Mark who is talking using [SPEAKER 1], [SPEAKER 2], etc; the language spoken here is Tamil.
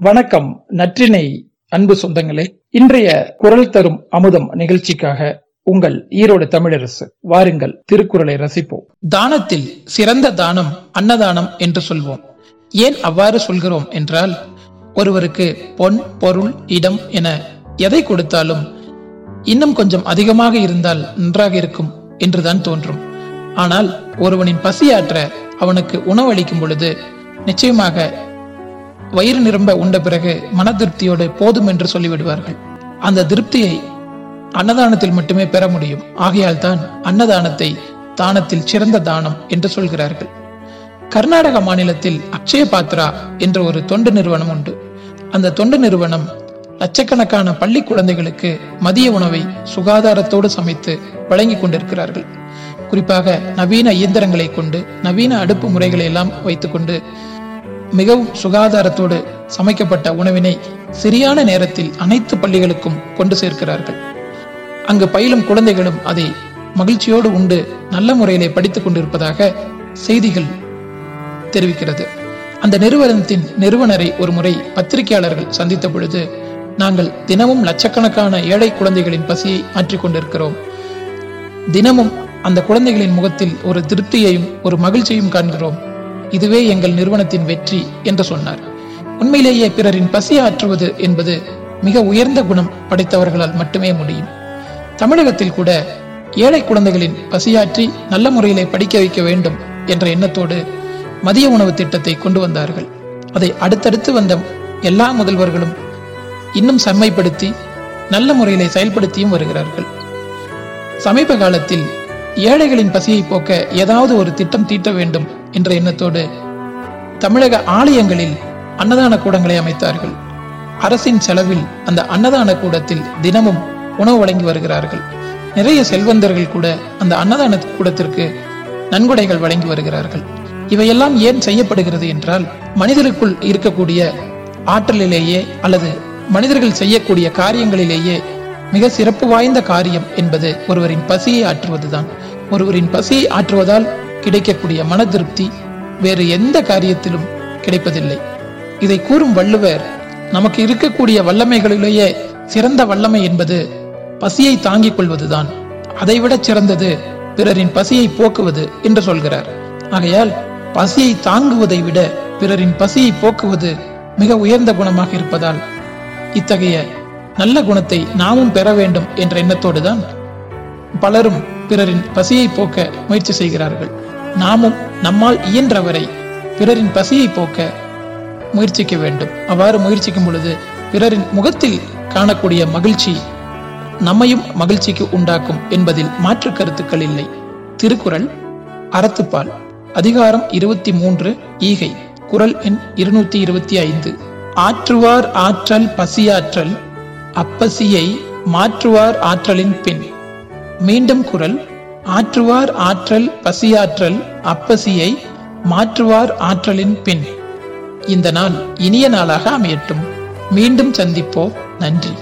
[SPEAKER 1] வணக்கம் நற்றினை அன்பு சொந்தங்களே. இன்றைய குரல் தரும் அமுதம் நிகழ்ச்சிக்காக உங்கள் ஈரோடு தமிழரசு வாருங்கள் திருக்குறளை ரசிப்போம். தானத்தில் சிறந்த தானம் அன்னதானம் என்று சொல்வோம். ஏன் அவ்வாறு சொல்கிறோம் என்றால் ஒருவருக்கு பொன் பொருள் இடம் என எதை கொடுத்தாலும் இன்னும் கொஞ்சம் அதிகமாக இருந்தால் நன்றாக இருக்கும் என்றுதான் தோன்றும். ஆனால் ஒருவனின் பசியாற்ற அவனுக்கு உணவளிக்கும் பொழுது நிச்சயமாக வயிறு நிரம்ப உண்ட பிறகு மன திருப்தியோடு போதும் என்று சொல்லிவிடுவார்கள். அந்த திருப்தியை அன்னதானத்தில் மட்டுமே பெற முடியும். ஆகையால் தான் அன்னதானத்தை தானத்தில் சிறந்த தானம் என்று சொல்கிறார்கள். கர்நாடக மாநிலத்தில் அக்ஷய பாத்ரா என்ற ஒரு தொண்டு நிறுவனம் உண்டு. அந்த தொண்டு நிறுவனம் லட்சக்கணக்கான பள்ளி குழந்தைகளுக்கு மதிய உணவை சுகாதாரத்தோடு சமைத்து வழங்கி கொண்டிருக்கிறார்கள். குறிப்பாக நவீன இயந்திரங்களை கொண்டு நவீன அடுப்பு முறைகளை எல்லாம் வைத்துக்கொண்டு மிகவும் சுகாதாரத்தோடு சமைக்கப்பட்ட உணவினை சரியான நேரத்தில் அனைத்து பள்ளிகளுக்கும் கொண்டு சேர்க்கிறார்கள். அங்கு பயிலும் குழந்தைகளும் அதை மகிழ்ச்சியோடு உண்டு நல்ல முறையிலே படித்துக் கொண்டிருப்பதாக செய்திகள் தெரிவிக்கிறது. அந்த நிறுவனத்தின் நிறுவனரை ஒரு முறை பத்திரிகையாளர்கள் சந்தித்த பொழுது நாங்கள் தினமும் லட்சக்கணக்கான ஏழை குழந்தைகளின் பசியை மாற்றிக் கொண்டிருக்கிறோம். தினமும் அந்த குழந்தைகளின் முகத்தில் ஒரு திருப்தியையும் ஒரு மகிழ்ச்சியையும் காண்கிறோம். இதுவே எங்கள் நிறுவனத்தின் வெற்றி என்று சொன்னார். உண்மையிலேயே பிறரின் பசி ஆற்றுவது என்பது மிக உயர்ந்த குணம் படைத்தவர்களால் மட்டுமே முடியும். தமிழகத்தில் கூட ஏழை குழந்தைகளின் பசியாற்றி நல்ல முறையிலே படிக்க வைக்க வேண்டும் என்ற எண்ணத்தோடு மதிய உணவு திட்டத்தை கொண்டு வந்தார்கள். அதை அடுத்தடுத்து வந்த எல்லா முதல்வர்களும் இன்னும் செம்மைப்படுத்தி நல்ல முறையிலே செயல்படுத்தியும் வருகிறார்கள். சமீப காலத்தில் ஏழைகளின் பசியை போக்க ஏதாவது ஒரு திட்டம் தீட்ட வேண்டும் என்ற எண்ணத்தோடு தமிழக ஆலயங்களில் அன்னதான கூடங்களை அமைத்தார்கள். அரசின் செலவில் அந்த அன்னதான கூடத்தில் தினமும் உணவு வழங்கி வருகிறார்கள். நிறைய செல்வந்தர்கள் கூட அந்த அன்னதான கூடத்திற்கு நன்கொடைகள் வழங்கி வருகிறார்கள். இவையெல்லாம் ஏன் செய்யப்படுகிறது என்றால் மனிதருக்குள் இருக்கக்கூடிய ஆற்றலிலேயே அல்லது மனிதர்கள் செய்யக்கூடிய காரியங்களிலேயே மிக சிறப்பு வாய்ந்த காரியம் என்பது ஒருவரின் பசியை ஆற்றுவதுதான். ஒருவரின் பசியை ஆற்றுவதால் கிடைக்கக்கூடிய மன திருப்தி வேறு எந்த காரியத்திலும் கிடைப்பதில்லை. இதை கூறும் வள்ளுவர் நமக்கு இருக்கக்கூடிய வல்லமைகளிலேயே சிறந்த வல்லமை என்பது பசியை தாங்கிக் கொள்வதுதான். அதைவிட சிறந்தது பிறரின் பசியை போக்குவது என்று சொல்கிறார். ஆகையால் பசியை தாங்குவதை விட பிறரின் பசியை போக்குவது மிக உயர்ந்த குணமாக இருப்பதால் இத்தகைய நல்ல குணத்தை நாமும் பெற வேண்டும் என்ற எண்ணத்தோடுதான் பலரும் பிறரின் பசியை போக்க முயற்சி செய்கிறார்கள். நாமும் நம்மால் இயன்றவரை பிறரின் பசியை போக்க முயற்சிக்க வேண்டும். அவ்வாறு முயற்சிக்கும் பொழுது பிறரின் முகத்தில் காணக்கூடிய மகிழ்ச்சி நம்மையும் மகிழ்ச்சிக்கு உண்டாக்கும் என்பதில் மாற்று கருத்துக்கள் இல்லை. திருக்குறள் அறத்துப்பால் அதிகாரம் இருபத்தி மூன்று ஈகை குரல் எண் இருநூத்தி இருபத்தி ஐந்து. ஆற்றுவார் ஆற்றல் பசியாற்றல் அப்பசியை மாற்றுவார் ஆற்றலின் பின். மீண்டும் குரல் ஆற்றுவார் ஆற்றல் பசியாற்றல் அப்பசியை மாற்றுவார் ஆற்றலின் பின். இந்த நாள் இனிய நாளாக அமையட்டும். மீண்டும் சந்திப்போம். நன்றி.